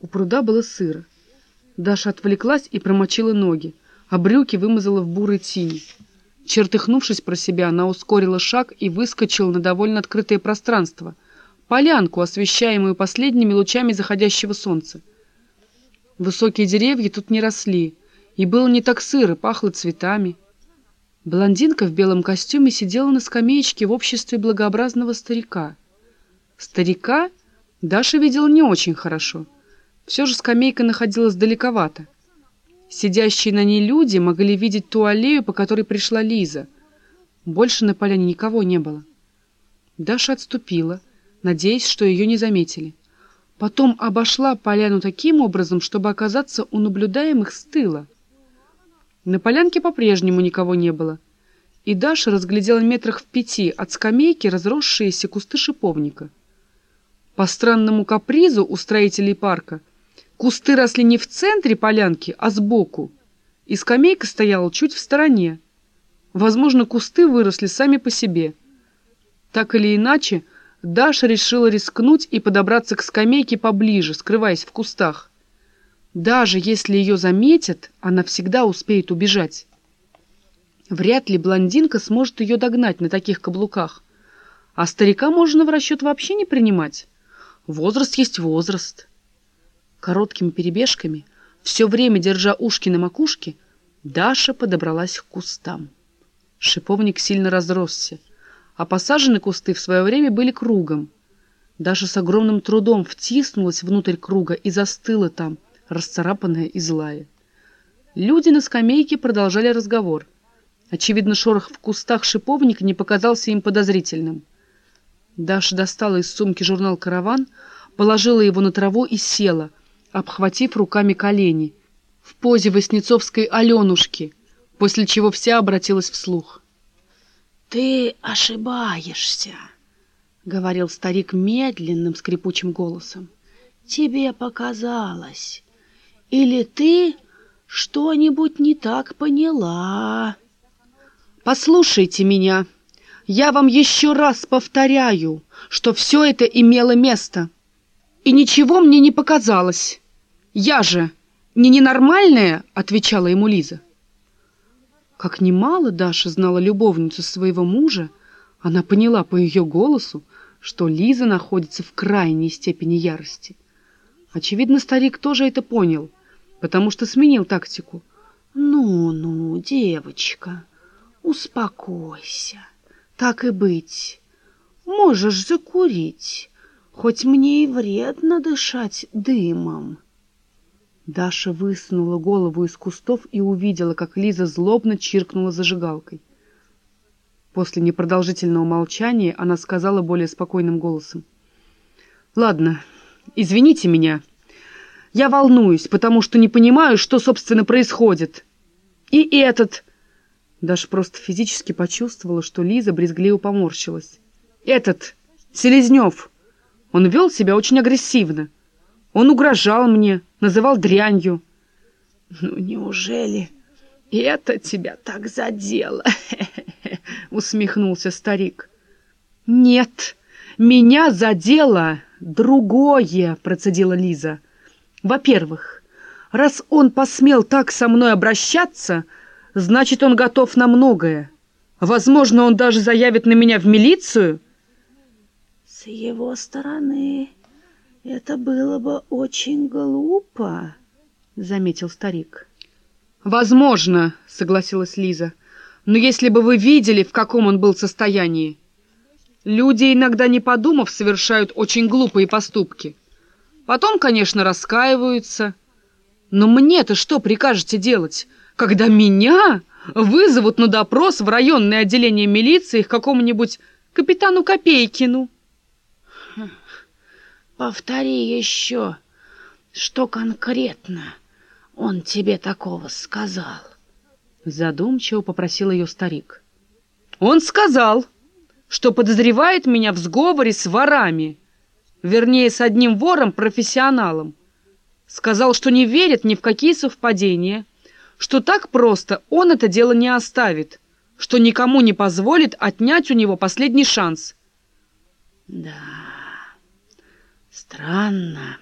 У пруда было сыро. Даша отвлеклась и промочила ноги, а брюки вымазала в бурой тени. Чертыхнувшись про себя, она ускорила шаг и выскочила на довольно открытое пространство, полянку, освещаемую последними лучами заходящего солнца. Высокие деревья тут не росли, и было не так сыро, пахло цветами. Блондинка в белом костюме сидела на скамеечке в обществе благообразного старика. Старика Даша видела не очень хорошо. Все же скамейка находилась далековато. Сидящие на ней люди могли видеть ту аллею, по которой пришла Лиза. Больше на поляне никого не было. Даша отступила, надеясь, что ее не заметили. Потом обошла поляну таким образом, чтобы оказаться у наблюдаемых с тыла. На полянке по-прежнему никого не было, и Даша разглядела метрах в пяти от скамейки разросшиеся кусты шиповника. По странному капризу у строителей парка кусты росли не в центре полянки, а сбоку, и скамейка стояла чуть в стороне. Возможно, кусты выросли сами по себе. Так или иначе, Даша решила рискнуть и подобраться к скамейке поближе, скрываясь в кустах. Даже если ее заметят, она всегда успеет убежать. Вряд ли блондинка сможет ее догнать на таких каблуках. А старика можно в расчет вообще не принимать. Возраст есть возраст. Короткими перебежками, все время держа ушки на макушке, Даша подобралась к кустам. Шиповник сильно разросся а посаженные кусты в свое время были кругом. Даша с огромным трудом втиснулась внутрь круга и застыла там, расцарапанная и злая. Люди на скамейке продолжали разговор. Очевидно, шорох в кустах шиповника не показался им подозрительным. Даша достала из сумки журнал «Караван», положила его на траву и села, обхватив руками колени, в позе Васнецовской Аленушки, после чего вся обратилась вслух. «Ты ошибаешься», — говорил старик медленным скрипучим голосом. «Тебе показалось. Или ты что-нибудь не так поняла?» «Послушайте меня. Я вам еще раз повторяю, что все это имело место. И ничего мне не показалось. Я же не ненормальная?» — отвечала ему Лиза. Как немало Даша знала любовницу своего мужа, она поняла по ее голосу, что Лиза находится в крайней степени ярости. Очевидно, старик тоже это понял, потому что сменил тактику. «Ну-ну, девочка, успокойся. Так и быть. Можешь закурить, хоть мне и вредно дышать дымом». Даша высунула голову из кустов и увидела, как Лиза злобно чиркнула зажигалкой. После непродолжительного молчания она сказала более спокойным голосом. «Ладно, извините меня. Я волнуюсь, потому что не понимаю, что, собственно, происходит. И этот...» Даша просто физически почувствовала, что Лиза брезгливо поморщилась. «Этот, Селезнев, он вел себя очень агрессивно. Он угрожал мне, называл дрянью. «Ну, неужели это тебя так задело?» — усмехнулся старик. «Нет, меня задело другое», — процедила Лиза. «Во-первых, раз он посмел так со мной обращаться, значит, он готов на многое. Возможно, он даже заявит на меня в милицию». «С его стороны «Это было бы очень глупо», — заметил старик. «Возможно», — согласилась Лиза. «Но если бы вы видели, в каком он был состоянии. Люди, иногда не подумав, совершают очень глупые поступки. Потом, конечно, раскаиваются. Но мне-то что прикажете делать, когда меня вызовут на допрос в районное отделение милиции к какому-нибудь капитану Копейкину?» Повтори еще, что конкретно он тебе такого сказал. Задумчиво попросил ее старик. Он сказал, что подозревает меня в сговоре с ворами, вернее, с одним вором-профессионалом. Сказал, что не верит ни в какие совпадения, что так просто он это дело не оставит, что никому не позволит отнять у него последний шанс. Да... Странно.